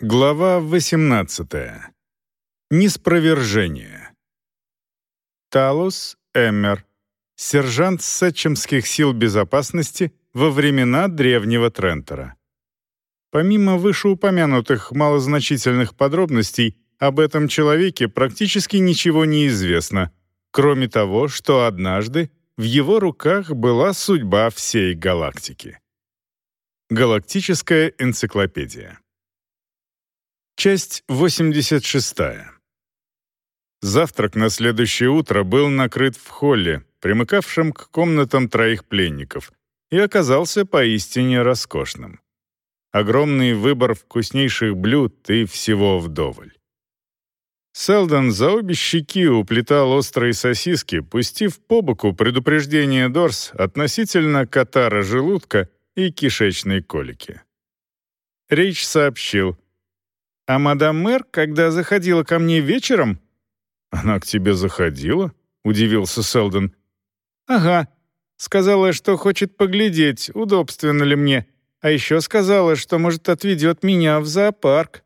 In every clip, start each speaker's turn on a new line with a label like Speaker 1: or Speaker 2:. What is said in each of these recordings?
Speaker 1: Глава 18. Неспровержение. Талус Эммер, сержант Сетчемских сил безопасности во времена древнего Трентера. Помимо вышеупомянутых малозначительных подробностей, об этом человеке практически ничего не известно, кроме того, что однажды в его руках была судьба всей галактики. Галактическая энциклопедия. Часть 86. Завтрак на следующее утро был накрыт в холле, примыкавшем к комнатам троих пленников, и оказался поистине роскошным. Огромный выбор вкуснейших блюд и всего вдоволь. Селдон за обе щеки уплетал острые сосиски, пустив по боку предупреждение Дорс относительно катара желудка и кишечной колики. Рейч сообщил — а мадам мэр, когда заходила ко мне вечером...» «Она к тебе заходила?» — удивился Селдон. «Ага. Сказала, что хочет поглядеть, удобственно ли мне. А еще сказала, что, может, отведет меня в зоопарк».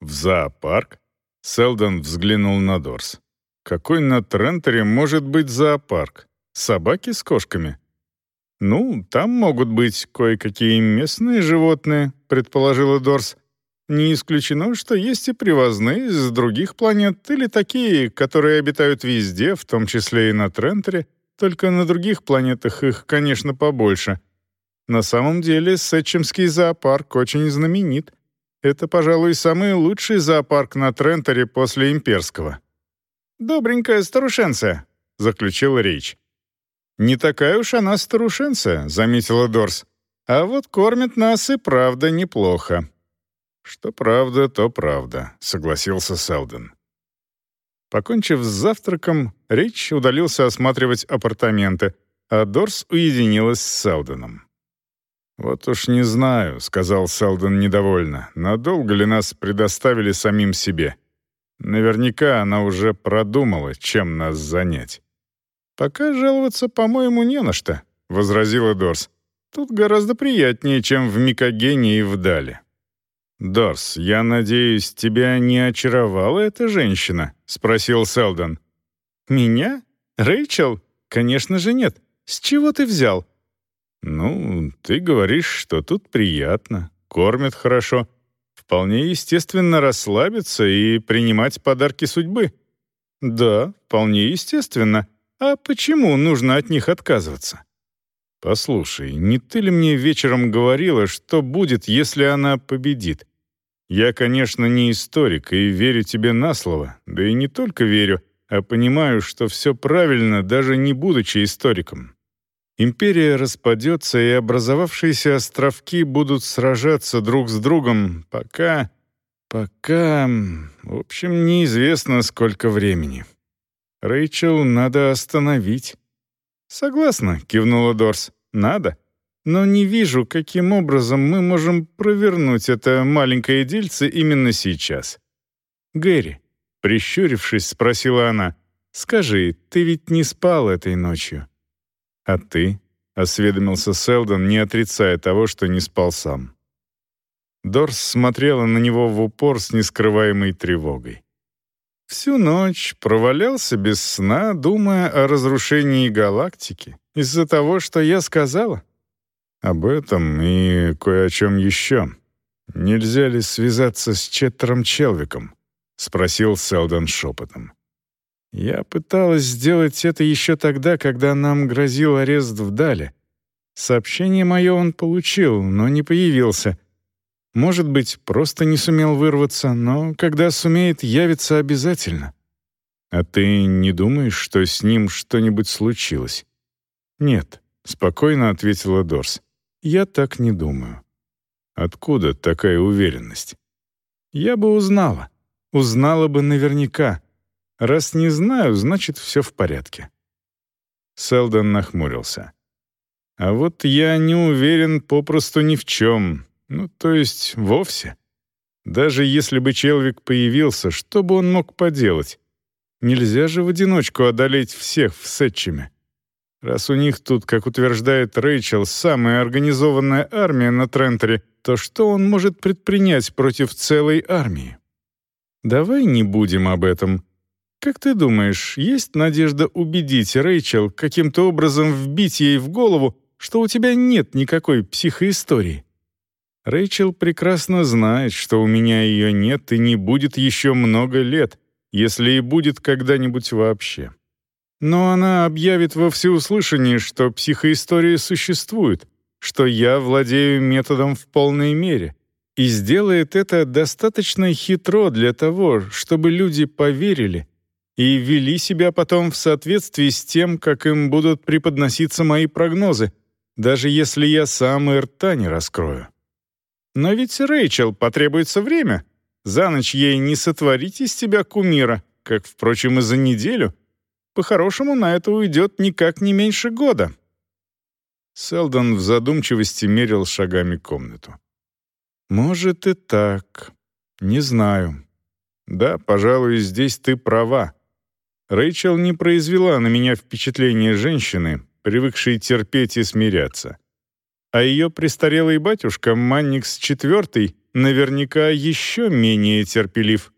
Speaker 1: «В зоопарк?» — Селдон взглянул на Дорс. «Какой на Трентере может быть зоопарк? Собаки с кошками?» «Ну, там могут быть кое-какие местные животные», — предположила Дорс. Не исключено, что есть и привозные из других планет или такие, которые обитают везде, в том числе и на Трентере, только на других планетах их, конечно, побольше. На самом деле Сетчемский зоопарк очень знаменит. Это, пожалуй, самый лучший зоопарк на Трентере после имперского. «Добренькая старушенция», — заключил Рейч. «Не такая уж она старушенция», — заметила Дорс. «А вот кормит нас и правда неплохо». «Что правда, то правда», — согласился Селден. Покончив с завтраком, Рич удалился осматривать апартаменты, а Дорс уединилась с Селденом. «Вот уж не знаю», — сказал Селден недовольно, «надолго ли нас предоставили самим себе? Наверняка она уже продумала, чем нас занять». «Пока жаловаться, по-моему, не на что», — возразила Дорс. «Тут гораздо приятнее, чем в Микогене и в Дале». «Дорс, я надеюсь, тебя не очаровала эта женщина?» — спросил Селдон. «Меня? Рэйчел? Конечно же нет. С чего ты взял?» «Ну, ты говоришь, что тут приятно, кормят хорошо. Вполне естественно расслабиться и принимать подарки судьбы». «Да, вполне естественно. А почему нужно от них отказываться?» «Послушай, не ты ли мне вечером говорила, что будет, если она победит? Я, конечно, не историк и верю тебе на слово, да и не только верю, а понимаю, что все правильно, даже не будучи историком. Империя распадется, и образовавшиеся островки будут сражаться друг с другом, пока... пока... в общем, неизвестно, сколько времени. Рэйчел надо остановить. «Согласна», — кивнула Дорс. «Надо но не вижу, каким образом мы можем провернуть это маленькое дельце именно сейчас. Гэри, прищурившись, спросила она, «Скажи, ты ведь не спал этой ночью?» «А ты?» — осведомился Селдон, не отрицая того, что не спал сам. Дорс смотрела на него в упор с нескрываемой тревогой. Всю ночь провалялся без сна, думая о разрушении галактики из-за того, что я сказала. Об этом и кое о чем еще. Нельзя ли связаться с Четтером Челвиком? Спросил Селдон шепотом. Я пыталась сделать это еще тогда, когда нам грозил арест в Дале. Сообщение мое он получил, но не появился. Может быть, просто не сумел вырваться, но когда сумеет, явится обязательно. А ты не думаешь, что с ним что-нибудь случилось? Нет, спокойно ответила Дорс. Я так не думаю. Откуда такая уверенность? Я бы узнала. Узнала бы наверняка. Раз не знаю, значит, все в порядке. Селдон нахмурился. А вот я не уверен попросту ни в чем. Ну, то есть, вовсе. Даже если бы Челвик появился, что бы он мог поделать? Нельзя же в одиночку одолеть всех в Сетчеме. Раз у них тут, как утверждает Рэйчел, самая организованная армия на Трентере, то что он может предпринять против целой армии? Давай не будем об этом. Как ты думаешь, есть надежда убедить Рэйчел каким-то образом вбить ей в голову, что у тебя нет никакой психоистории? Рэйчел прекрасно знает, что у меня ее нет и не будет еще много лет, если и будет когда-нибудь вообще. Но она объявит во всеуслышание, что психоистория существует, что я владею методом в полной мере, и сделает это достаточно хитро для того, чтобы люди поверили и вели себя потом в соответствии с тем, как им будут преподноситься мои прогнозы, даже если я сам и рта не раскрою. Но ведь Рэйчел потребуется время. За ночь ей не сотворить из тебя кумира, как, впрочем, и за неделю. По-хорошему, на это уйдет никак не меньше года». Селдон в задумчивости мерил шагами комнату. «Может и так. Не знаю. Да, пожалуй, здесь ты права. Рэйчел не произвела на меня впечатление женщины, привыкшей терпеть и смиряться а ее престарелый батюшка Манникс IV наверняка еще менее терпелив.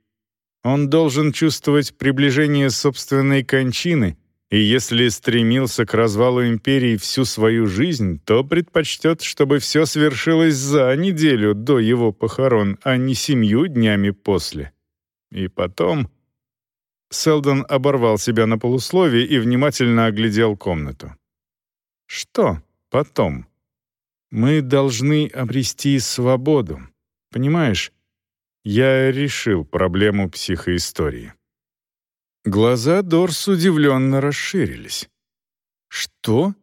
Speaker 1: Он должен чувствовать приближение собственной кончины, и если стремился к развалу империи всю свою жизнь, то предпочтет, чтобы все свершилось за неделю до его похорон, а не семью днями после. И потом... Селдон оборвал себя на полусловие и внимательно оглядел комнату. «Что потом?» Мы должны обрести свободу. Понимаешь? Я решил проблему психоистории. Глаза Дорс удивленно расширились. «Что?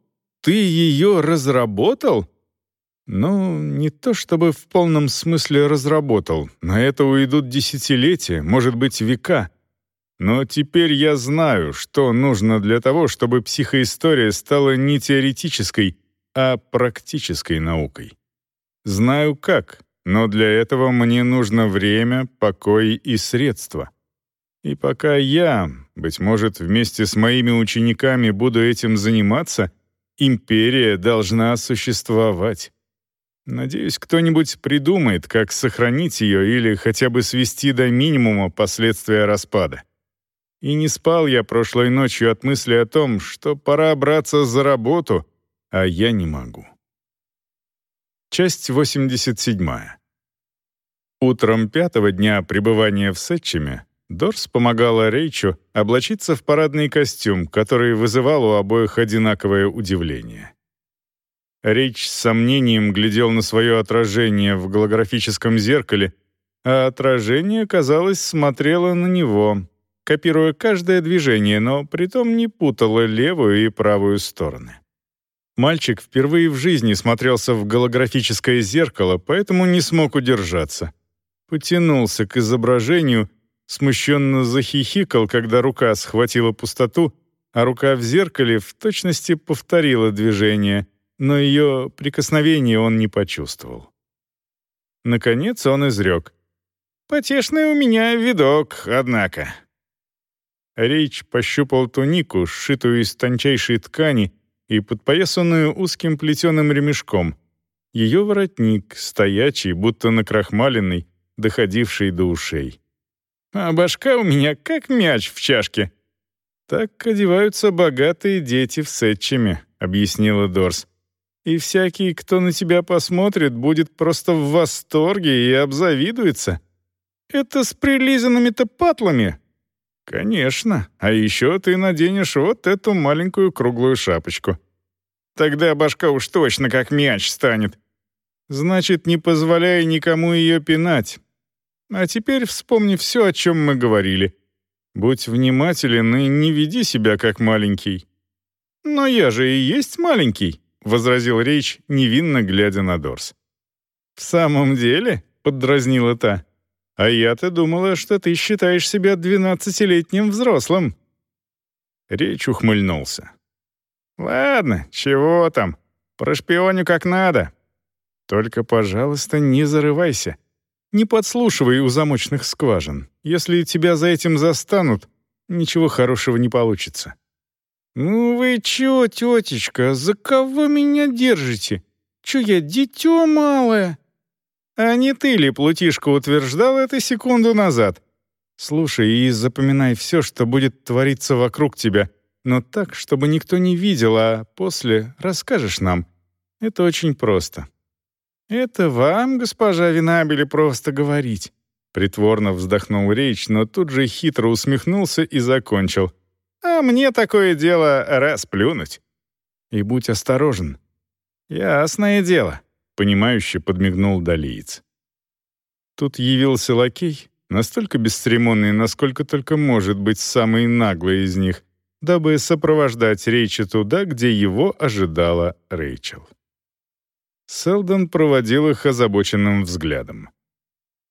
Speaker 1: Ты ее разработал?» «Ну, не то чтобы в полном смысле разработал. На это уйдут десятилетия, может быть, века. Но теперь я знаю, что нужно для того, чтобы психоистория стала не теоретической, а практической наукой. Знаю как, но для этого мне нужно время, покой и средства. И пока я, быть может, вместе с моими учениками буду этим заниматься, империя должна существовать. Надеюсь, кто-нибудь придумает, как сохранить ее или хотя бы свести до минимума последствия распада. И не спал я прошлой ночью от мысли о том, что пора браться за работу — а я не могу. Часть 87. Утром пятого дня пребывания в Сетчеме Дорс помогала Рейчу облачиться в парадный костюм, который вызывал у обоих одинаковое удивление. Рейч с сомнением глядел на свое отражение в голографическом зеркале, а отражение, казалось, смотрело на него, копируя каждое движение, но притом не путало левую и правую стороны. Мальчик впервые в жизни смотрелся в голографическое зеркало, поэтому не смог удержаться. Потянулся к изображению, смущенно захихикал, когда рука схватила пустоту, а рука в зеркале в точности повторила движение, но ее прикосновение он не почувствовал. Наконец он изрек. «Потешный у меня видок, однако». Рейч пощупал тунику, сшитую из тончайшей ткани, и подпоясанную узким плетеным ремешком. Ее воротник, стоячий, будто накрахмаленный, доходивший до ушей. «А башка у меня как мяч в чашке». «Так одеваются богатые дети в Сетчеме», — объяснила Дорс. «И всякий, кто на тебя посмотрит, будет просто в восторге и обзавидуется». «Это с прилизанными-то патлами», «Конечно. А еще ты наденешь вот эту маленькую круглую шапочку. Тогда башка уж точно как мяч станет. Значит, не позволяй никому ее пинать. А теперь вспомни все, о чем мы говорили. Будь внимателен и не веди себя как маленький». «Но я же и есть маленький», — возразил Рейч, невинно глядя на Дорс. «В самом деле?» — поддразнила та. А я-то думала, что ты считаешь себя двенадцатилетним взрослым». Речь ухмыльнулся. «Ладно, чего там? Прошпионю как надо. Только, пожалуйста, не зарывайся. Не подслушивай у замочных скважин. Если тебя за этим застанут, ничего хорошего не получится». «Ну вы чё, тетечка, за кого меня держите? Чё я, дитё малое?» А не ты ли, Плутишка, утверждал это секунду назад? Слушай и запоминай все, что будет твориться вокруг тебя, но так, чтобы никто не видел, а после расскажешь нам. Это очень просто». «Это вам, госпожа Винабели, просто говорить». Притворно вздохнул Рейч, но тут же хитро усмехнулся и закончил. «А мне такое дело расплюнуть». «И будь осторожен». «Ясное дело», — понимающе подмигнул Далиец. Тут явился лакей, настолько бесцеремонный, насколько только может быть самый наглый из них, дабы сопровождать Рейча туда, где его ожидала Рэйчел. Селдон проводил их озабоченным взглядом.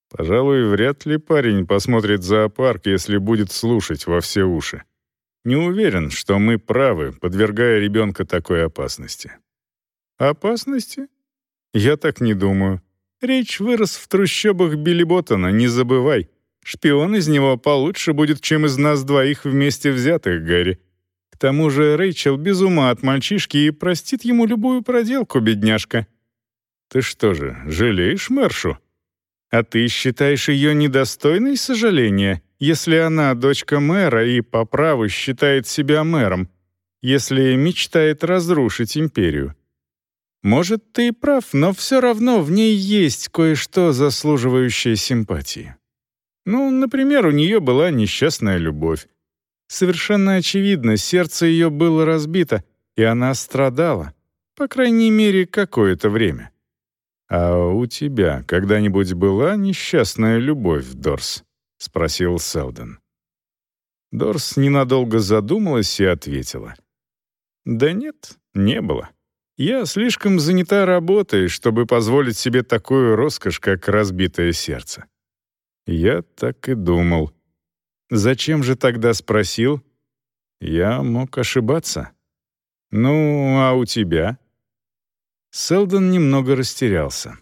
Speaker 1: Пожалуй, вряд ли парень посмотрит зоопарк, если будет слушать во все уши. Не уверен, что мы правы, подвергая ребенка такой опасности. Опасности? Я так не думаю. Речь вырос в трущобах Билли не забывай. Шпион из него получше будет, чем из нас двоих вместе взятых, Гарри. К тому же Рэйчел без ума от мальчишки и простит ему любую проделку, бедняжка. Ты что же, жалеешь Мэршу? А ты считаешь ее недостойной сожаления, если она дочка мэра и по праву считает себя мэром, если мечтает разрушить империю? Может, ты и прав, но все равно в ней есть кое-что, заслуживающее симпатии. Ну, например, у нее была несчастная любовь. Совершенно очевидно, сердце ее было разбито, и она страдала, по крайней мере, какое-то время. «А у тебя когда-нибудь была несчастная любовь, Дорс?» — спросил Селден. Дорс ненадолго задумалась и ответила. «Да нет, не было. Я слишком занята работой, чтобы позволить себе такую роскошь, как разбитое сердце». Я так и думал. «Зачем же тогда спросил?» «Я мог ошибаться». «Ну, а у тебя?» Селдон немного растерялся.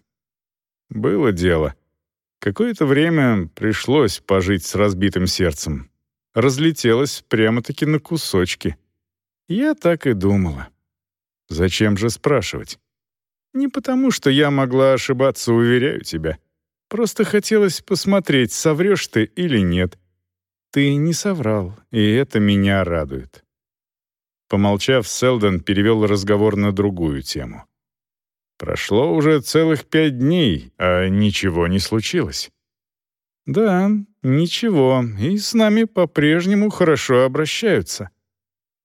Speaker 1: Было дело. Какое-то время пришлось пожить с разбитым сердцем. Разлетелось прямо-таки на кусочки. Я так и думала. Зачем же спрашивать? Не потому, что я могла ошибаться, уверяю тебя. Просто хотелось посмотреть, соврешь ты или нет. Ты не соврал, и это меня радует. Помолчав, Селдон перевел разговор на другую тему. Прошло уже целых пять дней, а ничего не случилось. Да, ничего, и с нами по-прежнему хорошо обращаются.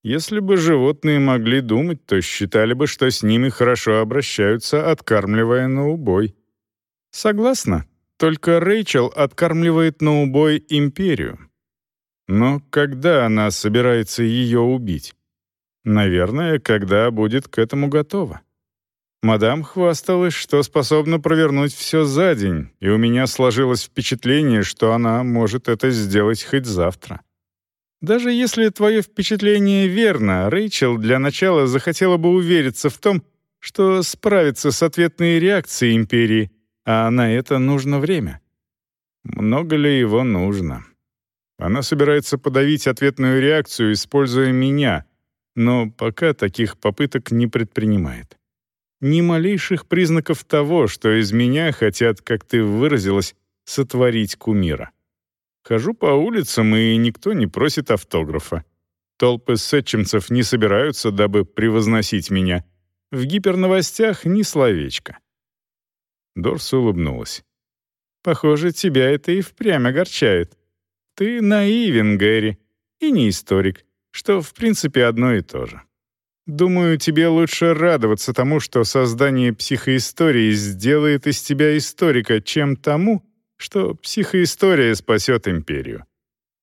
Speaker 1: Если бы животные могли думать, то считали бы, что с ними хорошо обращаются, откармливая на убой. Согласна, только Рэйчел откармливает на убой империю. Но когда она собирается ее убить? Наверное, когда будет к этому готова. Мадам хвасталась, что способна провернуть все за день, и у меня сложилось впечатление, что она может это сделать хоть завтра. Даже если твое впечатление верно, Рэйчел для начала захотела бы увериться в том, что справится с ответной реакцией Империи, а на это нужно время. Много ли его нужно? Она собирается подавить ответную реакцию, используя меня, но пока таких попыток не предпринимает ни малейших признаков того, что из меня хотят, как ты выразилась, сотворить кумира. Хожу по улицам, и никто не просит автографа. Толпы сетчемцев не собираются, дабы превозносить меня. В гиперновостях ни словечко. Дорс улыбнулась. «Похоже, тебя это и впрямь огорчает. Ты наивен, Гэри, и не историк, что, в принципе, одно и то же». Думаю, тебе лучше радоваться тому, что создание психоистории сделает из тебя историка, чем тому, что психоистория спасет империю.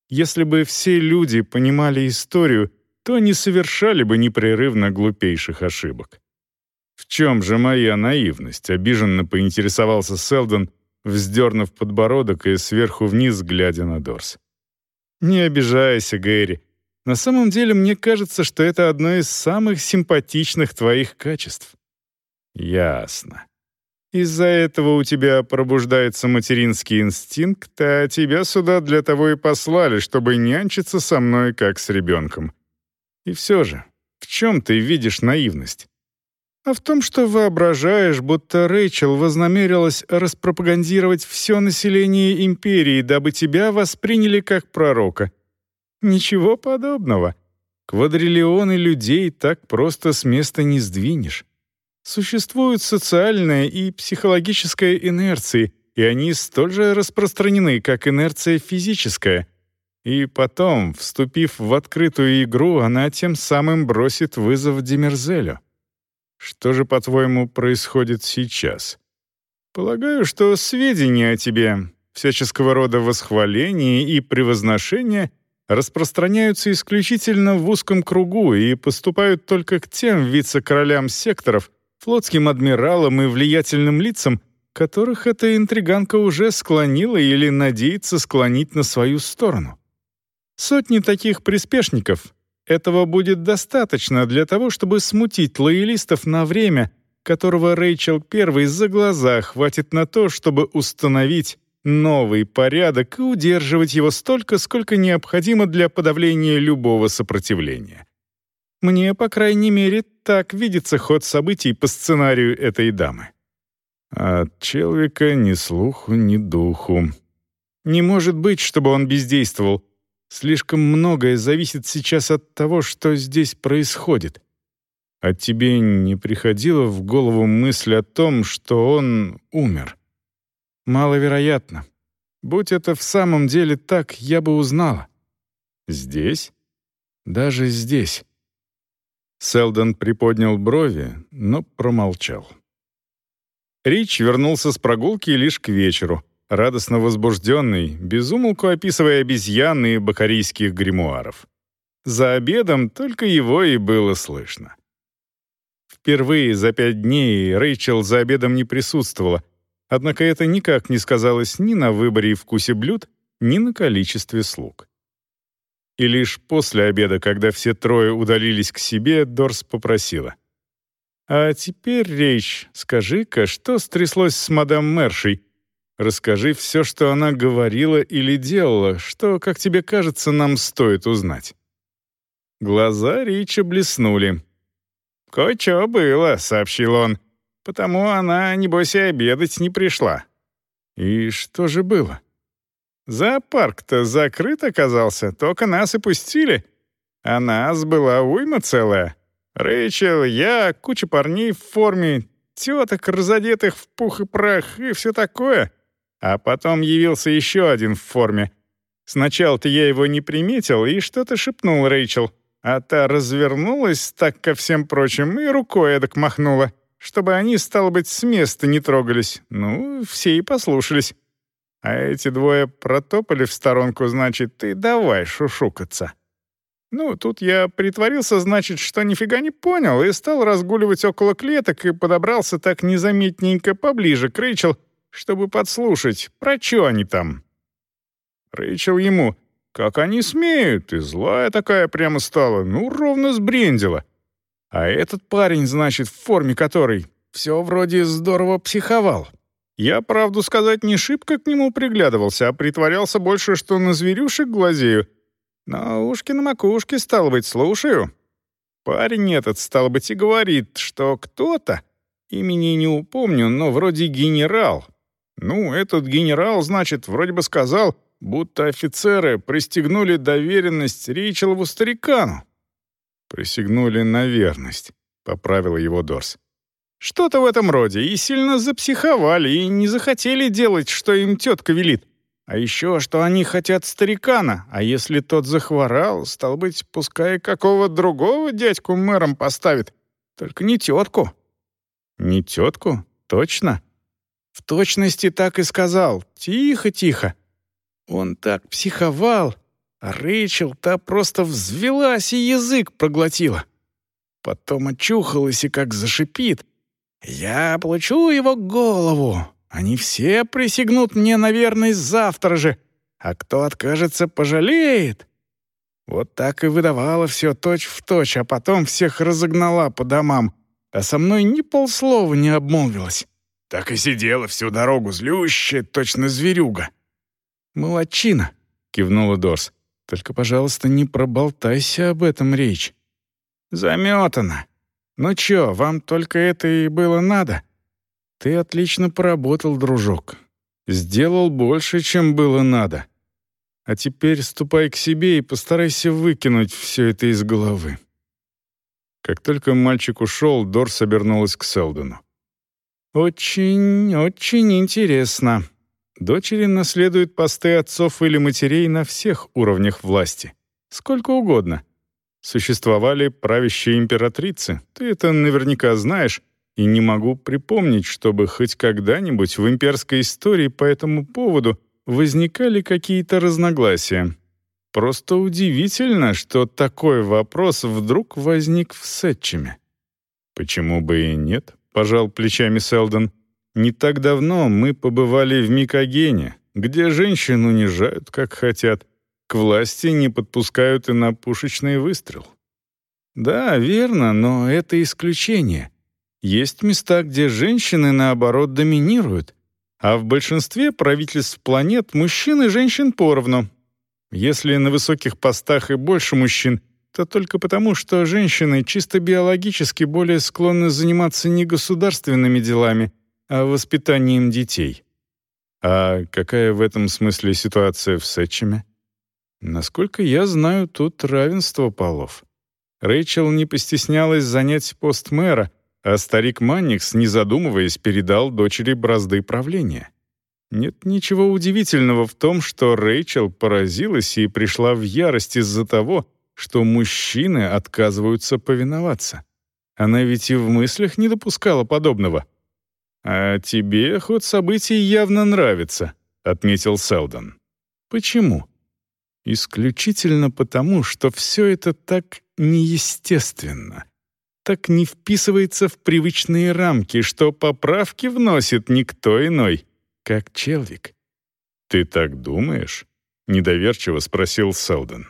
Speaker 1: Если бы все люди понимали историю, то не совершали бы непрерывно глупейших ошибок. «В чем же моя наивность?» — обиженно поинтересовался Селдон, вздернув подбородок и сверху вниз глядя на Дорс. «Не обижайся, Гэри. На самом деле, мне кажется, что это одно из самых симпатичных твоих качеств». «Ясно. Из-за этого у тебя пробуждается материнский инстинкт, а тебя сюда для того и послали, чтобы нянчиться со мной, как с ребенком. И все же, в чем ты видишь наивность?» а в том, что воображаешь, будто Рэйчел вознамерилась распропагандировать все население империи, дабы тебя восприняли как пророка. Ничего подобного. Квадриллионы людей так просто с места не сдвинешь. Существуют социальная и психологическая инерции, и они столь же распространены, как инерция физическая. И потом, вступив в открытую игру, она тем самым бросит вызов Демерзелю. Что же, по-твоему, происходит сейчас? Полагаю, что сведения о тебе, всяческого рода восхваления и превозношения распространяются исключительно в узком кругу и поступают только к тем вице-королям секторов, флотским адмиралам и влиятельным лицам, которых эта интриганка уже склонила или надеется склонить на свою сторону. Сотни таких приспешников. Этого будет достаточно для того, чтобы смутить лоялистов на время, которого Рэйчел Первый за глаза хватит на то, чтобы установить новый порядок и удерживать его столько, сколько необходимо для подавления любого сопротивления. Мне, по крайней мере, так видится ход событий по сценарию этой дамы. От Челвика ни слуху, ни духу. Не может быть, чтобы он бездействовал. Слишком многое зависит сейчас от того, что здесь происходит. А тебе не приходила в голову мысль о том, что он умер? Маловероятно. Будь это в самом деле так, я бы узнала. Здесь? Даже здесь. Селдон приподнял брови, но промолчал. Рич вернулся с прогулки лишь к вечеру, радостно возбужденный, безумолку описывая обезьяны и бакарийских гримуаров. За обедом только его и было слышно. Впервые за пять дней Рэйчел за обедом не присутствовала, Однако это никак не сказалось ни на выборе и вкусе блюд, ни на количестве слуг. И лишь после обеда, когда все трое удалились к себе, Дорс попросила. «А теперь, Рейч, скажи-ка, что стряслось с мадам Мершей? Расскажи все, что она говорила или делала, что, как тебе кажется, нам стоит узнать». Глаза Рича блеснули. «Кое-что было», — сообщил он потому она, небось, и обедать не пришла. И что же было? Зоопарк-то закрыт оказался, только нас и пустили. А нас была уйма целая. Рэйчел, я, куча парней в форме, теток, разодетых в пух и прах и все такое. А потом явился еще один в форме. Сначала-то я его не приметил и что-то шепнул Рэйчел, а та развернулась так ко всем прочим и рукой эдак махнула чтобы они, стало быть, с места не трогались. Ну, все и послушались. А эти двое протопали в сторонку, значит, ты давай шушукаться. Ну, тут я притворился, значит, что нифига не понял, и стал разгуливать около клеток и подобрался так незаметненько поближе к Рэйчел, чтобы подслушать, про что они там. Рэйчел ему, как они смеют, и злая такая прямо стала, ну, ровно сбрендила. А этот парень, значит, в форме которой, все вроде здорово психовал. Я, правду сказать, не шибко к нему приглядывался, а притворялся больше, что на зверюшек глазею. На ушки на макушке, стало быть, слушаю. Парень этот, стал быть, и говорит, что кто-то, имени не упомню, но вроде генерал. Ну, этот генерал, значит, вроде бы сказал, будто офицеры пристегнули доверенность Рейчелову старикану. «Присягнули на верность», — поправил его Дорс. «Что-то в этом роде, и сильно запсиховали, и не захотели делать, что им тетка велит. А еще, что они хотят старикана, а если тот захворал, стал быть, пускай какого другого дядьку мэром поставит, только не тетку». «Не тетку? Точно?» «В точности так и сказал. Тихо, тихо. Он так психовал, а Рэйчел та просто взвелась и язык проглотила. Потом очухалась и как зашипит. «Я получу его голову. Они все присягнут мне на верность завтра же. А кто откажется, пожалеет». Вот так и выдавала все точь в точь, а потом всех разогнала по домам. А со мной ни полслова не обмолвилась. Так и сидела всю дорогу злющая, точно зверюга. «Молодчина», — кивнула Дорс. Только, пожалуйста, не проболтайся об этом речь. Заметано.
Speaker 2: «Ну чё, вам только это и было надо?» «Ты отлично поработал, дружок. Сделал больше, чем было надо. А теперь ступай к себе и постарайся выкинуть все это из головы».
Speaker 1: Как только мальчик ушел, Дорс обернулась к Селдону.
Speaker 2: «Очень, очень интересно. Дочери наследуют посты отцов или матерей на всех уровнях власти. Сколько угодно. Существовали правящие императрицы, ты это наверняка знаешь, и не могу припомнить, чтобы хоть когда-нибудь в имперской истории по этому поводу возникали какие-то разногласия. Просто удивительно, что такой вопрос вдруг возник в Сетчеме.
Speaker 1: Почему бы и нет? — пожал плечами Селдон. «Не так давно мы побывали в Микогене, где женщин унижают, как хотят. К власти не подпускают и на пушечный выстрел».
Speaker 2: «Да, верно, но это исключение. Есть места, где женщины, наоборот, доминируют, а в большинстве правительств планет мужчин и женщин поровну. Если на высоких постах и больше мужчин, то только потому, что женщины чисто биологически более склонны заниматься не государственными делами, а воспитанием детей.
Speaker 1: А какая в этом смысле ситуация в Сетчеме?
Speaker 2: Насколько я знаю, тут равенство полов. Рэйчел не постеснялась занять пост мэра, а старик Манникс, не задумываясь, передал дочери бразды правления. Нет ничего удивительного в том, что Рэйчел поразилась и пришла в ярость из-за того, что мужчины отказываются повиноваться. Она ведь и в мыслях не допускала подобного. «А тебе ход событий явно нравится», — отметил Селдон. «Почему?» «Исключительно потому, что все это так неестественно, так не вписывается в привычные рамки, что поправки вносит никто иной, как Челвик».
Speaker 1: «Ты так думаешь?» — недоверчиво спросил Селдон.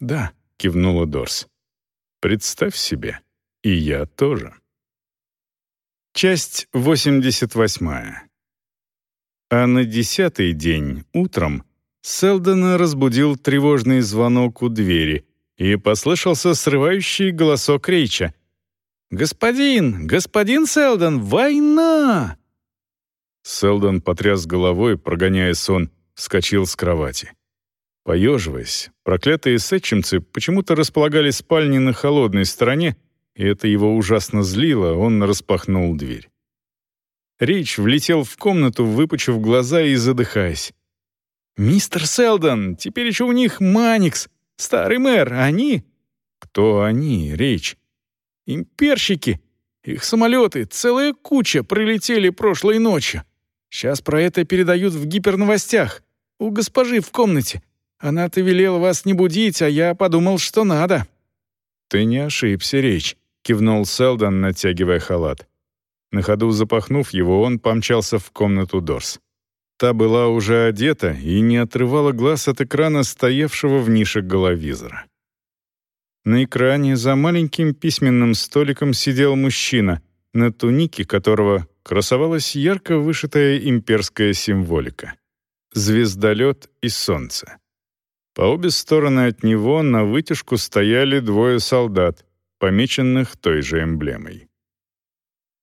Speaker 2: «Да», —
Speaker 1: кивнула Дорс. «Представь себе, и я тоже». Часть 88. А на десятый день, утром, Селдона разбудил тревожный звонок у двери, и послышался срывающий голосок Рейча.
Speaker 2: «Господин! Господин Селдон! Война!»
Speaker 1: Селдон потряс головой, прогоняя сон, вскочил с кровати. Поеживаясь, проклятые сетчимцы почему-то располагали спальни на холодной стороне, и это его ужасно злило, он распахнул дверь. Рич влетел в комнату, выпучив глаза и задыхаясь.
Speaker 2: «Мистер Селдон, теперь еще у них Маникс, старый мэр, они...»
Speaker 1: «Кто они, Рич?»
Speaker 2: «Имперщики. Их самолеты, целая куча, прилетели прошлой ночью. Сейчас про это передают в гиперновостях. У госпожи в комнате. Она-то велела вас не будить, а я подумал, что надо».
Speaker 1: «Ты не ошибся, речь», — кивнул Селдон, натягивая халат. На ходу запахнув его, он помчался в комнату Дорс. Та была уже одета и не отрывала глаз от экрана, стоявшего в нише головизора. На экране за маленьким письменным столиком сидел мужчина, на тунике которого красовалась ярко вышитая имперская символика — звездолет и солнце. По обе стороны от него на вытяжку стояли двое солдат, помеченных той же эмблемой.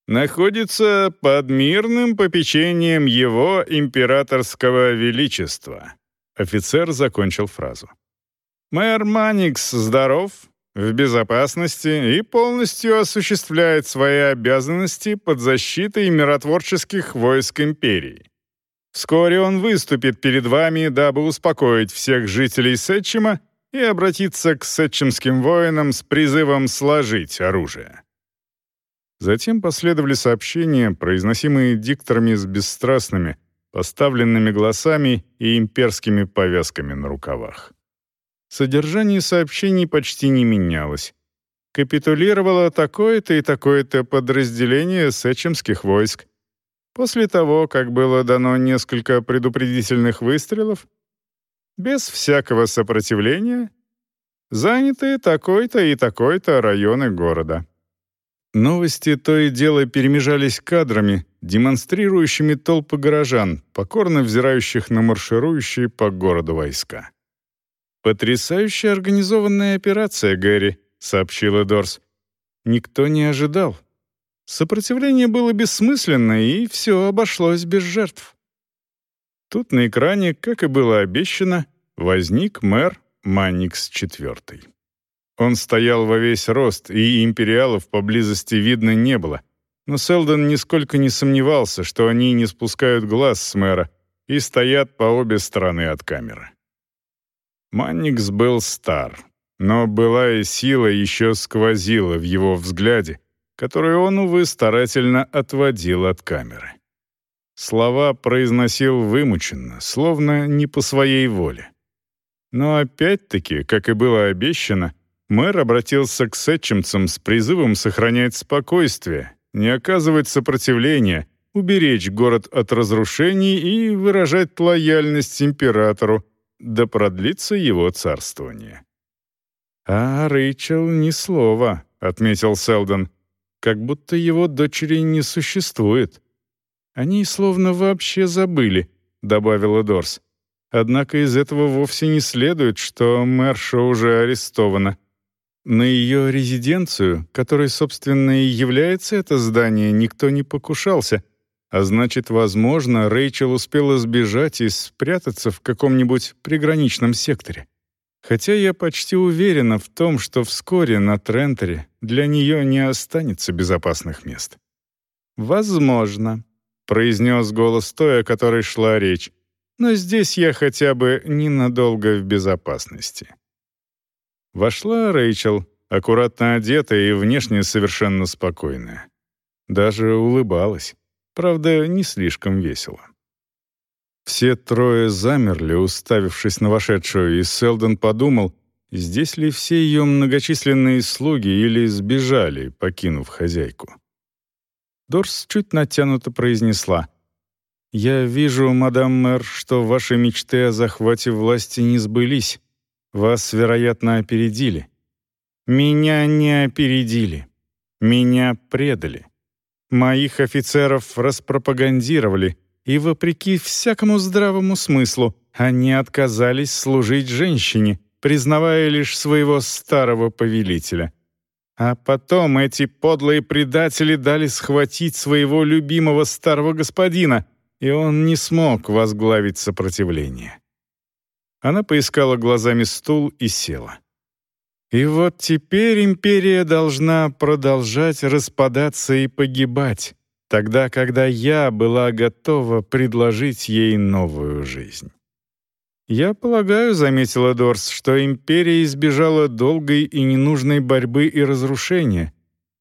Speaker 1: «Находится под мирным попечением его императорского величества», офицер закончил фразу. «Мэр Маникс здоров, в безопасности и полностью осуществляет свои обязанности под защитой миротворческих войск империи. Вскоре он выступит перед вами, дабы успокоить всех жителей Сетчима и обратиться к сетчимским воинам с призывом сложить оружие. Затем последовали сообщения, произносимые дикторами с бесстрастными, поставленными голосами и имперскими повязками на рукавах. Содержание сообщений почти не менялось. Капитулировало такое-то и такое-то подразделение сечемских войск. После того, как было дано несколько предупредительных выстрелов, без всякого сопротивления, заняты такой-то и такой-то районы города. Новости то и дело перемежались кадрами, демонстрирующими толпы горожан, покорно взирающих на марширующие по городу войска. «Потрясающе организованная операция, Гэри», — сообщила Дорс.
Speaker 2: никто не ожидал. Сопротивление было бессмысленно, и все обошлось без жертв. Тут на экране, как и было обещано, возник мэр Манникс IV. Он стоял во весь рост, и империалов поблизости видно не было. Но Селдон нисколько не сомневался, что они не спускают глаз с мэра и стоят по обе стороны от камеры. Манникс был стар, но былая сила еще сквозила в его взгляде, который он, увы, старательно отводил от камеры. Слова произносил вымученно, словно не по своей воле. Но опять-таки, как и было обещано, мэр обратился к сетчемцам с призывом сохранять спокойствие, не оказывать сопротивления, уберечь город от разрушений и выражать лояльность императору, да продлится его царствование. «А Рэйчел ни слова», — отметил Селдон, «как будто его дочери не существует». «Они словно вообще забыли», — добавила Дорс. «Однако из этого вовсе не следует, что Мэрша уже арестована. На ее резиденцию, которой, собственно, и является это здание, никто не покушался, а значит, возможно, Рэйчел успела сбежать и спрятаться в каком-нибудь приграничном секторе. Хотя я почти уверена в том, что вскоре на Трентере для нее не останется безопасных мест. «Возможно», — произнес голос той, о которой шла речь, «но здесь я хотя бы ненадолго в безопасности». Вошла Рэйчел, аккуратно одетая и внешне совершенно спокойная. Даже улыбалась. Правда, не слишком весело. Все трое замерли, уставившись на вошедшую, и Селдон подумал, здесь ли все ее многочисленные слуги или сбежали, покинув хозяйку. Дорс чуть натянуто произнесла. «Я вижу, мадам мэр, что ваши мечты о захвате власти не сбылись. Вас, вероятно, опередили. Меня не опередили. Меня предали. Моих офицеров распропагандировали, и, вопреки всякому здравому смыслу, они отказались служить женщине, признавая лишь своего старого повелителя. А потом эти подлые предатели дали схватить своего любимого старого господина, и он не смог возглавить сопротивление. Она поискала глазами стул и села. И вот теперь империя должна продолжать распадаться и погибать, тогда, когда я была готова предложить ей новую жизнь. «Я полагаю», — заметила Дорс, «что империя избежала долгой и ненужной борьбы и разрушения.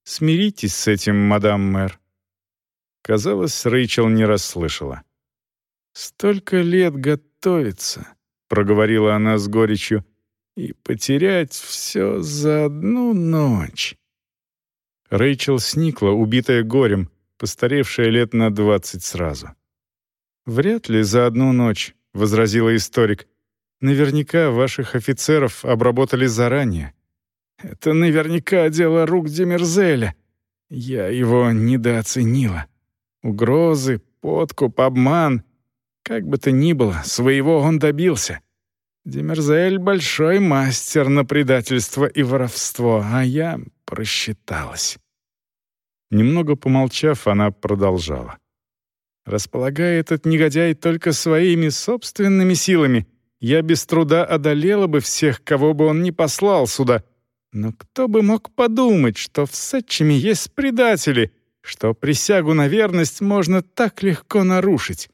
Speaker 2: Смиритесь с этим, мадам мэр». Казалось, Рэйчел не расслышала. «Столько лет готовиться проговорила она с горечью, и потерять все за одну ночь. Рэйчел сникла, убитая горем, постаревшая лет на двадцать сразу. «Вряд ли за одну ночь», — возразила историк. «Наверняка ваших офицеров обработали заранее. Это наверняка дело рук Демерзеля. Я его недооценила. Угрозы, подкуп, обман. Как бы то ни было, своего он добился. Демерзель — большой мастер на предательство и воровство, а я просчиталась. Немного помолчав, она продолжала. Располагая этот негодяй только своими собственными силами, я без труда одолела бы всех, кого бы он ни послал сюда. Но кто бы мог подумать, что в Сетчеме есть предатели, что присягу на верность можно так легко нарушить?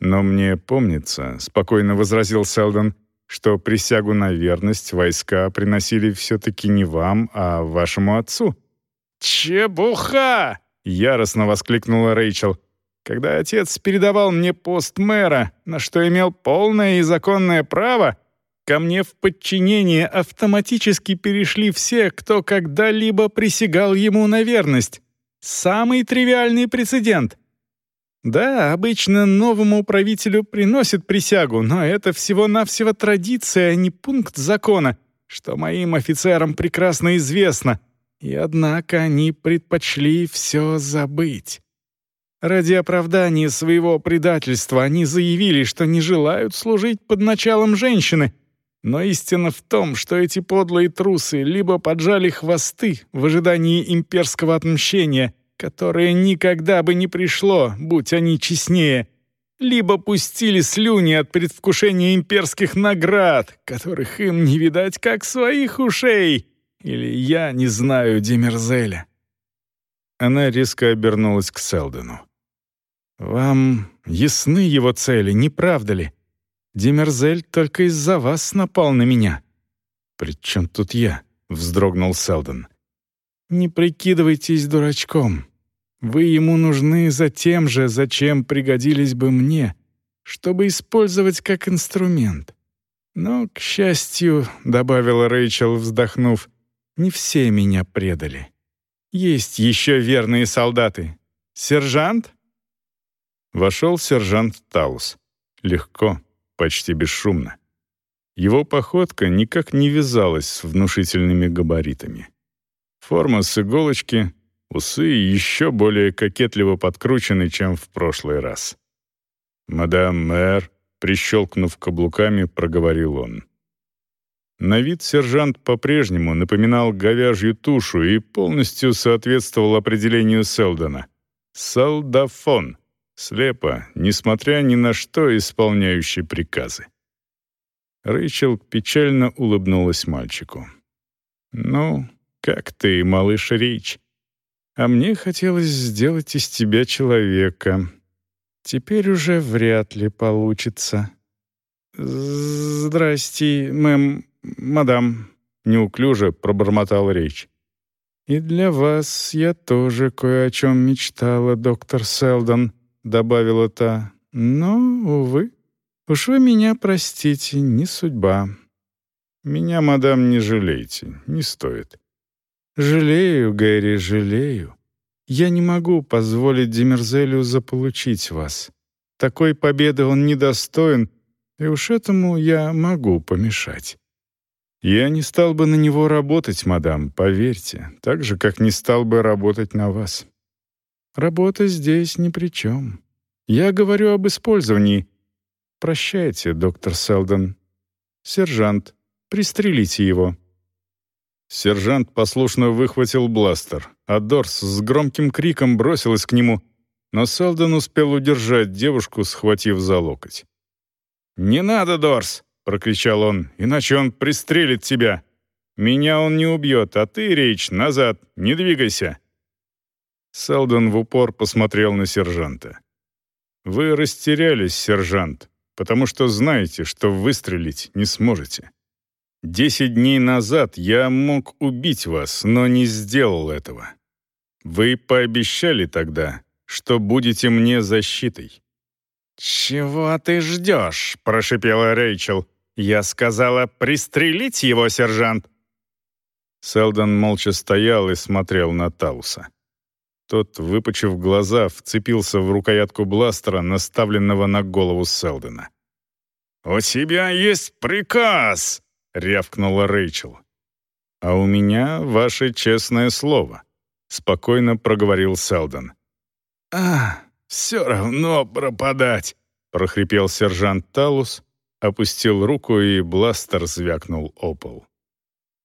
Speaker 2: «Но мне помнится», — спокойно возразил Селдон, «что присягу на верность войска приносили все-таки не вам, а вашему отцу». «Чепуха!» — яростно воскликнула Рэйчел. «Когда отец передавал мне пост мэра, на что имел полное и законное право, ко мне в подчинение автоматически перешли все, кто когда-либо присягал ему на верность. Самый тривиальный прецедент. Да, обычно новому правителю приносят присягу, но это всего-навсего традиция, а не пункт закона, что моим офицерам прекрасно известно. И однако они предпочли все забыть. Ради оправдания своего предательства они заявили, что не желают служить под началом женщины. Но истина в том, что эти подлые трусы либо поджали хвосты в ожидании имперского отмщения, которое никогда бы не пришло, будь они честнее, либо пустили слюни от предвкушения имперских наград, которых им не видать как своих ушей, или я не знаю Демерзеля. Она резко обернулась к Селдену. «Вам ясны его цели, не правда ли? Демерзель только из-за вас напал на меня». «При чем тут я?» — вздрогнул Селден. «Не прикидывайтесь дурачком. Вы ему нужны за тем же, зачем пригодились бы мне, чтобы использовать как инструмент. Но, к счастью, — добавила Рэйчел, вздохнув, — не все меня предали. Есть еще верные солдаты. Сержант?» Вошел сержант Таус. Легко, почти бесшумно. Его походка никак не вязалась с внушительными габаритами. Форма с иголочки, усы еще более кокетливо подкручены, чем в прошлый раз. «Мадам мэр», прищелкнув каблуками, проговорил он. На вид сержант по-прежнему напоминал говяжью тушу и полностью соответствовал определению Селдона. «Солдафон», слепо, несмотря ни на что исполняющий приказы. Рэйчел печально улыбнулась мальчику. «Ну, как ты, малыш Рич? А мне хотелось сделать из тебя человека. Теперь уже вряд ли получится». «Здрасте, мэм, мадам», — неуклюже пробормотал Рич. «И для вас я тоже кое о чем мечтала, доктор Селдон», — добавила та. «Но, увы, уж вы меня простите, не судьба». «Меня, мадам, не жалейте, не стоит». «Жалею, Гэри, жалею. Я не могу позволить Демерзелю заполучить вас. Такой победы он недостоин, и уж этому я могу помешать». «Я не стал бы на него работать, мадам, поверьте, так же, как не стал бы работать на вас. Работа здесь ни при чем. Я говорю об использовании. Прощайте, доктор Селдон. Сержант, пристрелите его». Сержант послушно выхватил бластер, а Дорс с громким криком бросилась к нему, но Селдон успел удержать девушку, схватив за локоть. «Не надо, Дорс!» — прокричал он, «иначе он пристрелит тебя. Меня он не убьет, а ты, Рейч, назад, не двигайся!» Селдон в упор посмотрел на сержанта. «Вы растерялись, сержант, потому что знаете, что выстрелить не сможете. Десять дней назад я мог убить вас, но не сделал этого. Вы пообещали тогда, что будете мне защитой».
Speaker 3: «Чего ты ждешь?» — прошипела Рэйчел. «Я сказала, пристрелить его, сержант!»
Speaker 1: Селдон молча стоял и смотрел на Тауса. Тот, выпучив глаза, вцепился в рукоятку бластера, наставленного на голову Селдена.
Speaker 3: «У тебя есть приказ!» — рявкнула Рэйчел.
Speaker 1: «А у меня ваше честное слово», — спокойно проговорил Селден.
Speaker 3: «А, все равно пропадать!»
Speaker 1: — прохрипел сержант Талус, опустил руку, и бластер звякнул о пол.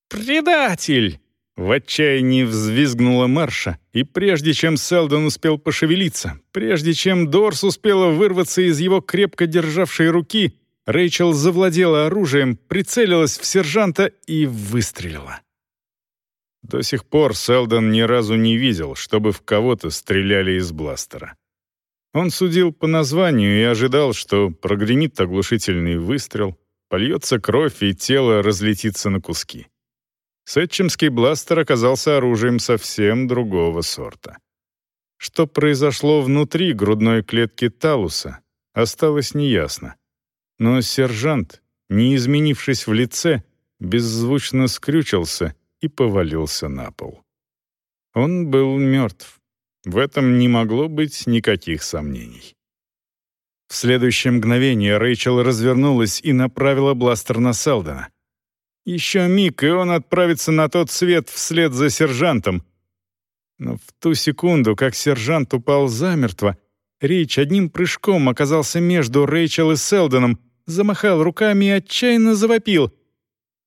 Speaker 2: «Предатель!» В отчаянии взвизгнула Марша, и прежде чем Селдон успел пошевелиться, прежде чем Дорс успела вырваться из его крепко державшей руки, Рэйчел завладела оружием, прицелилась в сержанта и выстрелила.
Speaker 1: До сих пор Селдон ни разу не видел, чтобы в кого-то стреляли из бластера. Он судил по названию и ожидал, что прогремит оглушительный выстрел, польется кровь и тело разлетится на куски. Сетчемский бластер оказался оружием совсем другого сорта. Что произошло внутри грудной клетки Талуса, осталось неясно. Но сержант, не изменившись в лице, беззвучно скрючился и повалился на пол. Он был мертв. В этом не могло быть никаких сомнений. В следующее мгновение Рэйчел развернулась и направила бластер на Селдона. Еще миг, и он отправится на тот свет вслед за сержантом. Но в ту секунду, как сержант упал замертво, Рич одним прыжком оказался между Рэйчел и Селдоном, замахал руками и отчаянно завопил.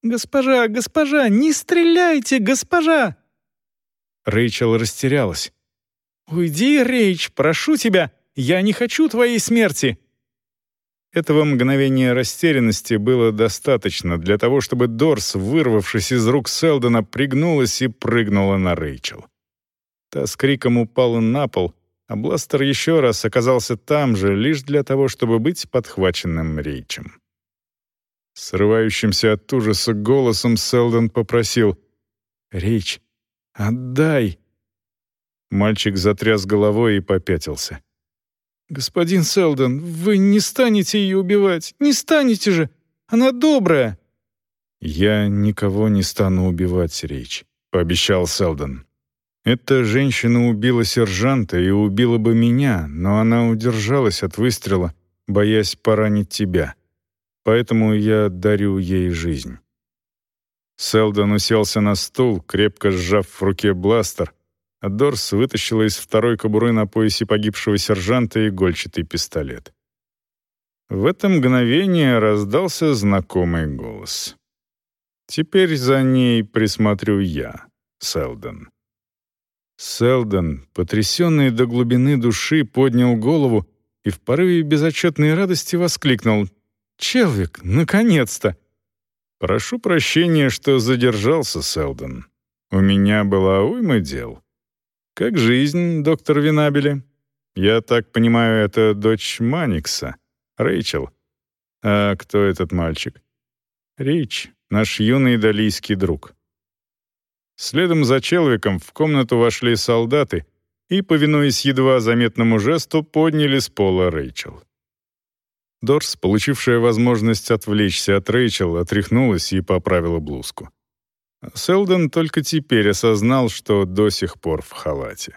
Speaker 2: «Госпожа, госпожа, не стреляйте, госпожа!» Рэйчел растерялась. «Уйди, Рейч, прошу тебя, я не хочу твоей смерти!»
Speaker 1: Этого мгновения растерянности было достаточно для того, чтобы Дорс, вырвавшись из рук Селдона, пригнулась и прыгнула на Рэйчел. Та с криком упала на пол, а бластер еще раз оказался там же, лишь для того, чтобы быть подхваченным Рейчем. Срывающимся от ужаса голосом Селдон попросил «Рейч, отдай!» Мальчик затряс головой и попятился.
Speaker 2: «Господин Селдон, вы не станете ее убивать, не станете же! Она добрая!»
Speaker 1: «Я никого не стану убивать, Рейч», — пообещал Селдон. Эта женщина убила сержанта и убила бы меня, но она удержалась от выстрела, боясь поранить тебя. Поэтому я дарю ей жизнь». Селдон уселся на стул, крепко сжав в руке бластер, а Дорс вытащила из второй кобуры на поясе погибшего сержанта игольчатый пистолет. В это мгновение раздался знакомый голос. «Теперь за ней присмотрю я, Селдон». Селдон, потрясенный до глубины души, поднял голову и в порыве безотчетной радости воскликнул «Челвик, наконец-то!» «Прошу прощения, что задержался, Селдон. У меня была уйма дел. Как жизнь, доктор Винабели? Я так понимаю, это дочь Маникса, Рэйчел. А кто этот мальчик?» «Рич, наш юный далийский друг». Следом за Челвиком в комнату вошли солдаты и, повинуясь едва заметному жесту, подняли с пола Рэйчел. Дорс, получившая возможность отвлечься от Рэйчел, отряхнулась и поправила блузку. Селдон только теперь осознал, что до сих пор в халате.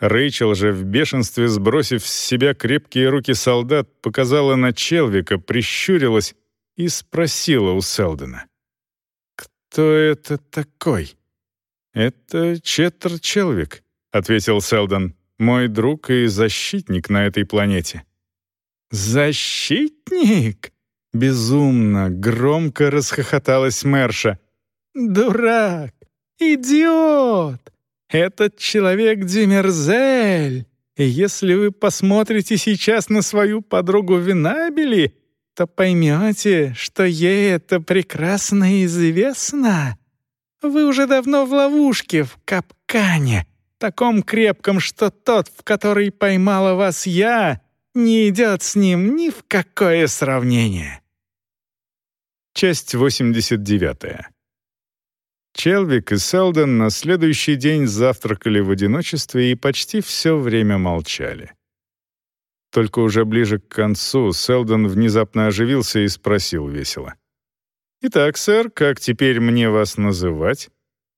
Speaker 1: Рэйчел же в бешенстве, сбросив с себя крепкие руки солдат, показала на Челвика, прищурилась и спросила у Селдона. «Кто это такой?» «Это Четтер Челвик», — ответил Селдон, «мой друг и защитник на этой планете». «Защитник?» — безумно, громко расхохоталась Мерша. «Дурак! Идиот! Этот человек Демерзель! Если вы посмотрите сейчас на свою подругу Винабели, то поймете, что ей это прекрасно известно. Вы уже давно в ловушке, в капкане, таком крепком, что тот, в который поймала вас я, не идет с ним ни в какое сравнение. Часть 89. Челвик и Селдон на следующий день завтракали в одиночестве и почти все время молчали. Только уже ближе к концу Селдон внезапно оживился и спросил весело. «Итак, сэр, как теперь мне вас называть?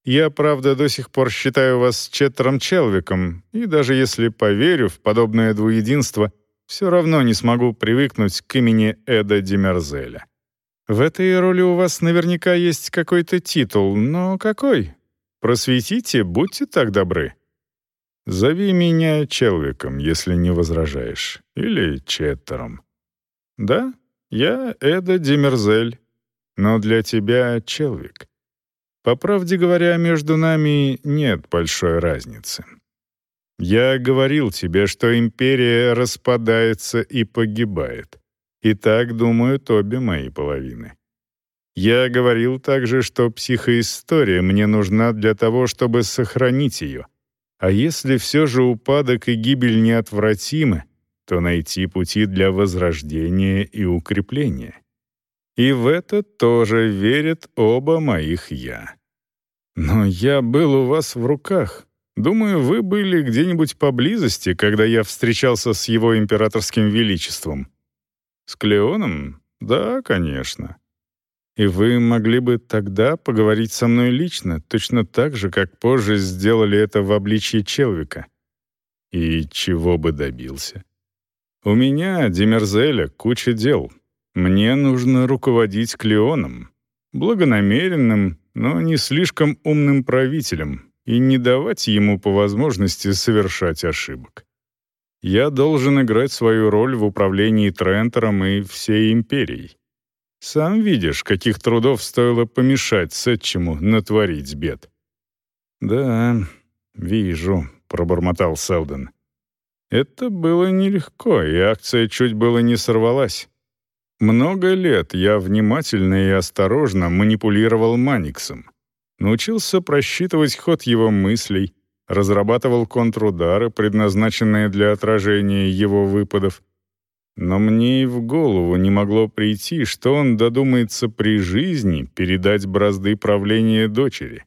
Speaker 1: Я, правда, до сих пор считаю вас Четтером Челвиком, и даже если поверю в подобное двуединство, все равно не смогу привыкнуть к имени Эда Демерзеля. В этой роли у вас наверняка есть какой-то титул, но какой? Просветите, будьте так добры». Зови меня Челвиком, если не возражаешь, или Четтером. Да, я Эда Демерзель, но для тебя Челвик. По правде говоря, между нами нет большой разницы. Я говорил тебе, что империя распадается и погибает. И так думают обе мои половины. Я говорил также, что психоистория мне нужна для того, чтобы сохранить ее — а если все же упадок и гибель неотвратимы, то найти пути для возрождения и укрепления. И в это тоже верят оба моих «я». Но я был у вас в руках. Думаю, вы были где-нибудь поблизости, когда я встречался с его императорским величеством. С Клеоном? Да, конечно. И вы могли бы тогда поговорить со мной лично, точно так же, как позже сделали это в обличии Челвика. И чего бы добился? У меня, Демерзеля, куча дел. Мне нужно руководить Клеоном, благонамеренным, но не слишком умным правителем, и не давать ему по возможности совершать ошибок. Я должен играть свою роль в управлении Трентером и всей империей. Сам видишь, каких трудов стоило помешать Сетчему натворить бед». «Да, вижу», — пробормотал Селден. «Это было нелегко, и акция чуть было не сорвалась. Много лет я внимательно и осторожно манипулировал Маниксом. Научился просчитывать ход его мыслей, разрабатывал контрудары, предназначенные для отражения его выпадов. Но мне и в голову не могло прийти, что он додумается при жизни передать бразды правления дочери.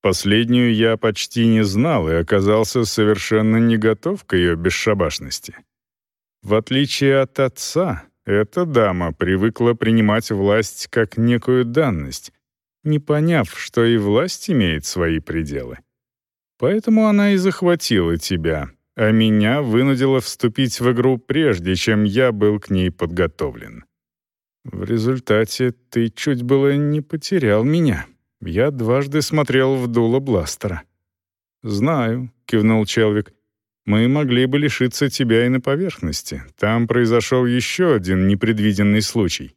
Speaker 1: Последнюю я почти не знал и оказался совершенно не готов к ее бесшабашности. В отличие от отца, эта дама привыкла принимать власть как некую данность, не поняв, что и власть имеет свои пределы. Поэтому она и захватила тебя, а меня вынудила вступить в игру прежде, чем я был к ней подготовлен. В результате ты чуть было не потерял меня. Я дважды смотрел в дуло бластера. «Знаю», — кивнул Челвик. «Мы могли бы лишиться тебя и на поверхности. Там произошел еще один непредвиденный случай».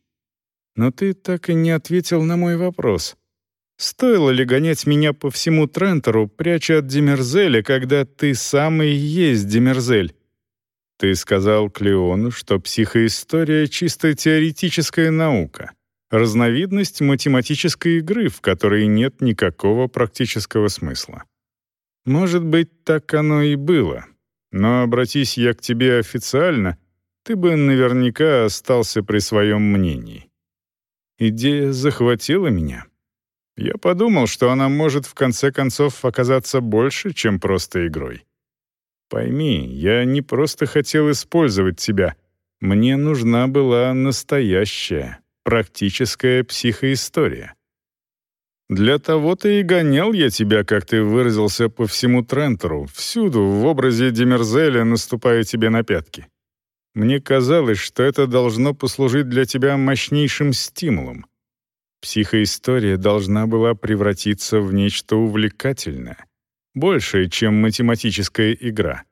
Speaker 1: «Но ты так и не ответил на мой вопрос. Стоило ли гонять меня по всему Трентору, пряча от Демерзеля, когда ты сам и есть Демерзель? Ты сказал Клеону, что психоистория — чисто теоретическая наука, разновидность математической игры, в которой нет никакого практического смысла. Может быть, так оно и было. Но обратись я к тебе официально, ты бы наверняка остался при своем мнении. Идея захватила меня. Я подумал, что она может в конце концов оказаться больше, чем просто игрой. Пойми, я не просто хотел использовать тебя. Мне нужна была настоящая, практическая психоистория. Для того-то и гонял я тебя, как ты выразился, по всему Трентеру, всюду в образе Демерзеля наступая тебе на пятки. Мне казалось, что это должно послужить для тебя мощнейшим стимулом. Психоистория должна была превратиться в нечто увлекательное, большее, чем математическая игра.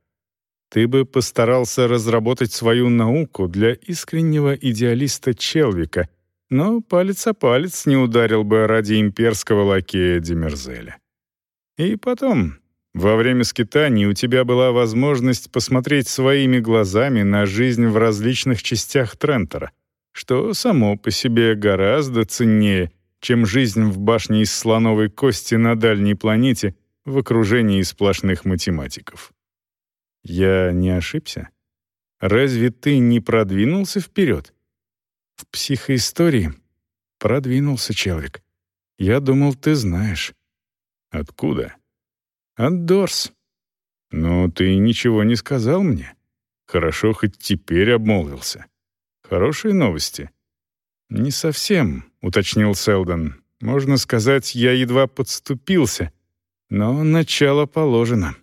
Speaker 1: Ты бы постарался разработать свою науку для искреннего идеалиста Челвика, но палец о палец не ударил бы ради имперского лакея Демерзеля. И потом, во время скитаний у тебя была возможность посмотреть своими глазами на жизнь в различных частях Трентера — что само по себе гораздо ценнее, чем жизнь в башне из слоновой кости на дальней планете в окружении сплошных математиков. Я не ошибся? Разве ты не продвинулся вперед? В психоистории продвинулся человек. Я думал, ты знаешь. Откуда? От Дорс. Но ты ничего не сказал мне. Хорошо, хоть теперь обмолвился. Хорошие новости?» «Не совсем», — уточнил Селдон. «Можно сказать, я едва подступился, но начало положено».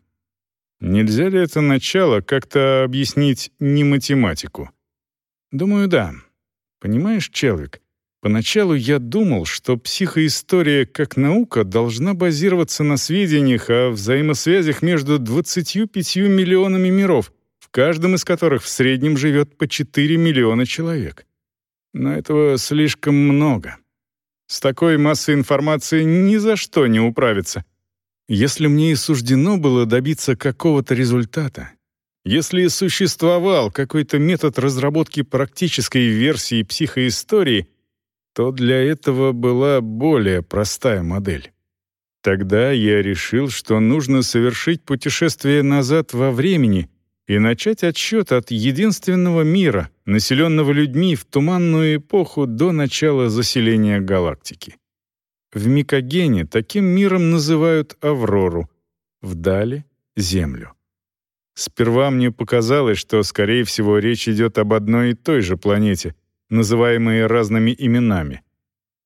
Speaker 1: Нельзя ли это начало как-то объяснить не математику? Думаю, да. Понимаешь, человек, поначалу я думал, что психоистория как наука должна базироваться на сведениях о взаимосвязях между 25 миллионами миров, каждом из которых в среднем живет по 4 миллиона человек. Но этого слишком много. С такой массой информации ни за что не управиться. Если мне и суждено было добиться какого-то результата, если существовал какой-то метод разработки практической версии психоистории, то для этого была более простая модель. Тогда я решил, что нужно совершить путешествие назад во времени и начать отсчет от единственного мира, населенного людьми в туманную эпоху до начала заселения галактики. В Микогене таким миром называют Аврору, в Дале — Землю. Сперва мне показалось, что, скорее всего, речь идет об одной и той же планете, называемой разными именами.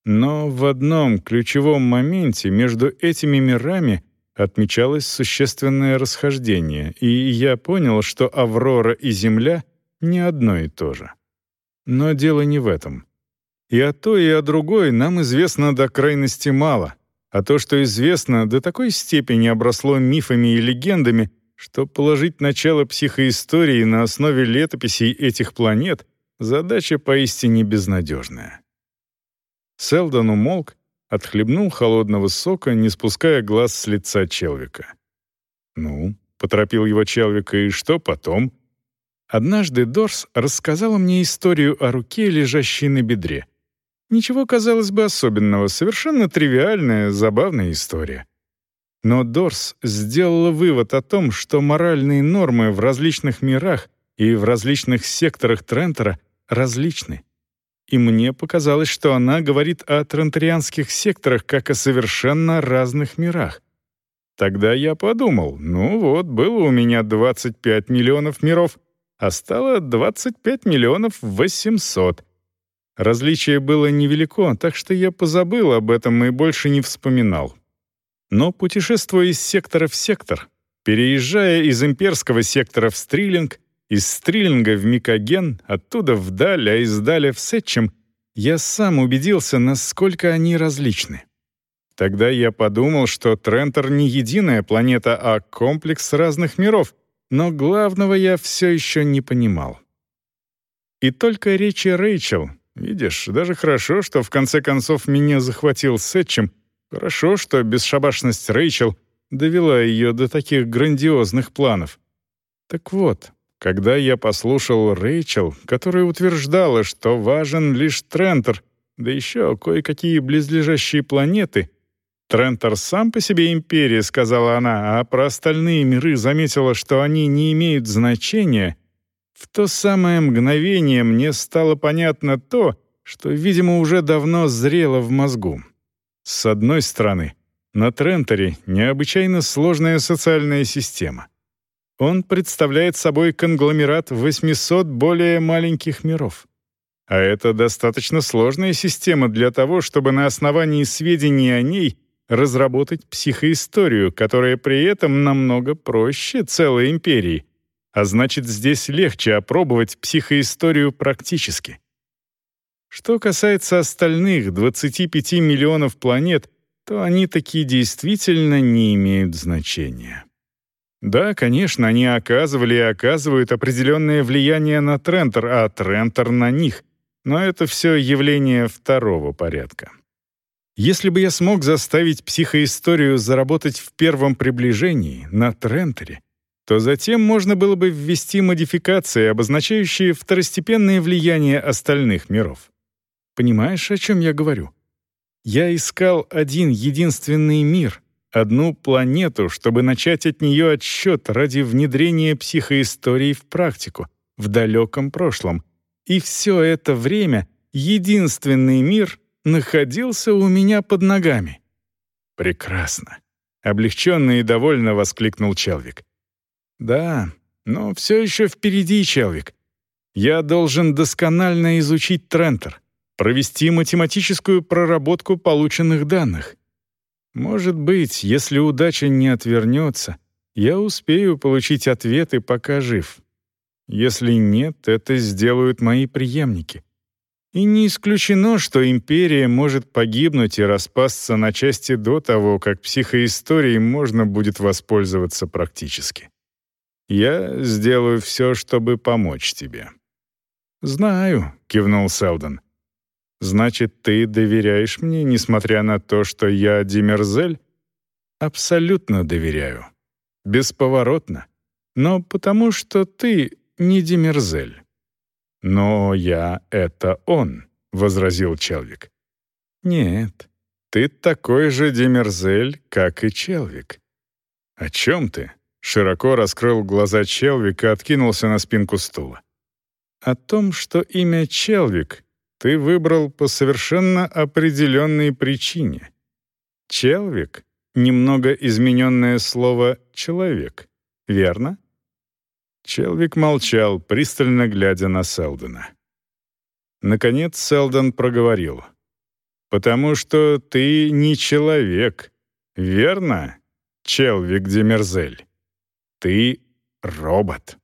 Speaker 1: Но в одном ключевом моменте между этими мирами отмечалось существенное расхождение, и я понял, что Аврора и Земля не одно и то же. Но дело не в этом. И о той, и о другой нам известно до крайности мало, а то, что известно, до такой степени обросло мифами и легендами, что положить начало психоистории на основе летописей этих планет — задача поистине безнадежная.
Speaker 2: Селдон умолк, отхлебнул холодного сока, не спуская глаз с лица Челвика. «Ну», — поторопил его Челвик, — «и что потом?» Однажды Дорс рассказала мне историю о руке, лежащей на бедре. Ничего, казалось бы, особенного, совершенно тривиальная, забавная история. Но Дорс сделала вывод о том, что моральные нормы в различных мирах и в различных секторах Трентера различны. И мне показалось, что она говорит о трентерианских секторах как о совершенно разных мирах. Тогда я подумал, ну вот, было у меня 25 миллионов миров, а стало 25 миллионов 800. Различие было невелико, так что я позабыл об этом и больше не вспоминал. Но путешествуя из сектора в сектор, переезжая из имперского сектора в Стрилинг, из Стрилинга в Микоген, оттуда вдаль, а из Даля в Сетчем, я сам убедился, насколько они различны. Тогда я подумал, что Трентор не единая планета, а комплекс разных миров, но главного я все еще не понимал. И только речи Рэйчел, видишь, даже хорошо, что в конце концов меня захватил Сетчем, хорошо, что бесшабашность Рэйчел довела ее до таких грандиозных планов. Так вот, когда я послушал Рэйчел, которая утверждала, что важен лишь Трентер, да еще кое-какие близлежащие планеты, Трентер сам по себе империя, сказала она, а про остальные миры заметила, что они не имеют значения, в то самое мгновение мне стало понятно то, что, видимо, уже давно зрело в мозгу. С одной стороны, на Трентере необычайно сложная социальная система — он представляет собой конгломерат 800 более маленьких миров. А это достаточно сложная система для того, чтобы на основании сведений о ней разработать психоисторию, которая при этом намного проще целой империи. А значит, здесь легче опробовать психоисторию практически. Что касается остальных 25 миллионов планет, то они такие действительно не имеют значения. Да, конечно, они оказывали и оказывают определенное влияние на Трентер, а Трентер на них. Но это все явление второго порядка. Если бы я смог заставить психоисторию заработать в первом приближении, на Трентере, то затем можно было бы ввести модификации, обозначающие второстепенное влияние остальных миров. Понимаешь, о чем я говорю? Я искал один единственный мир — одну планету, чтобы начать от нее отсчет ради внедрения психоистории в практику в далеком прошлом. И все это время единственный мир находился у меня под ногами. «Прекрасно!» — облегченно и довольно воскликнул Челвик. «Да, но все еще впереди, Челвик. Я должен досконально изучить Трентер, провести математическую проработку полученных данных, может быть, если удача не отвернется, я успею получить ответы, пока жив. Если нет, это сделают мои преемники. И не исключено, что империя может погибнуть и распасться на части до того, как психоисторией можно будет воспользоваться практически. Я сделаю все, чтобы помочь тебе». «Знаю», — кивнул Селдон. Значит, ты доверяешь мне, несмотря на то, что я Демерзель? Абсолютно доверяю. Бесповоротно. Но потому что ты не Демерзель. Но я — это он, — возразил Челвик. Нет, ты такой же Демерзель, как и Челвик. О чем ты? Широко раскрыл глаза Челвик и откинулся на спинку стула. О том, что имя Челвик ты выбрал по совершенно определенной причине. Челвик — немного измененное слово «человек», верно? Челвик молчал, пристально глядя на Селдона. Наконец Селдон проговорил. «Потому что ты не человек, верно, Челвик Демерзель? Ты робот».